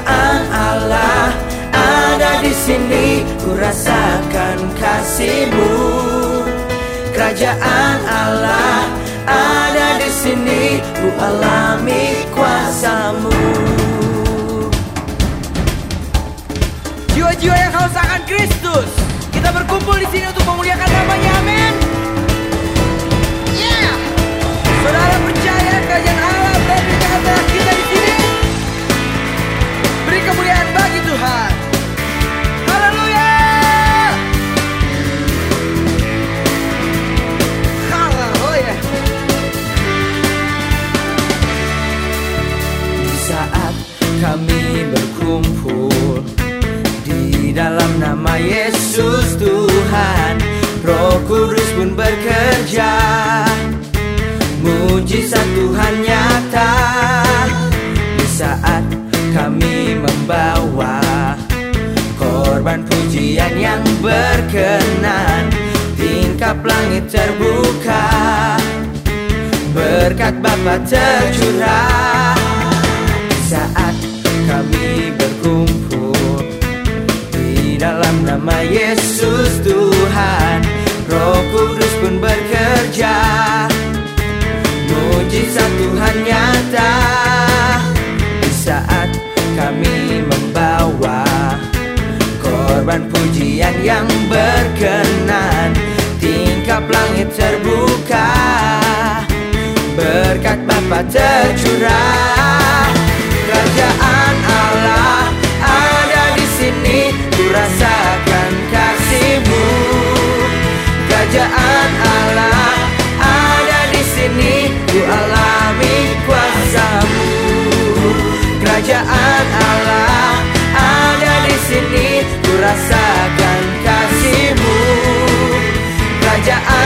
kemuliaan Allah ada di sini ku rasakan kasihmu. Kerajaan Allah ada di sini ku alami kuasamu. Jiwa-jiwa yang haus akan Kristus. Kita berkumpul di sini untuk memuliakan namanya kami berkumpul Di dalam nama Yesus Tuhan. Roh Kudus pun bekerja. Mujizat Tuhan nyata Di saat kami membawa Korban pujian yang berkenan. Tingkap langit terbuka Berkat Bapa tercurah. Saat nama Yesus Tuhan Roh Kudus pun bekerja. Mujizat Tuhan nyata Di saat kami membawa Korban pujian yang berkenan. Tingkap langit terbuka Berkat Bapa tercurah Kerajaan Allah ada di sini. Ku rasakan kasihmu. Kerajaan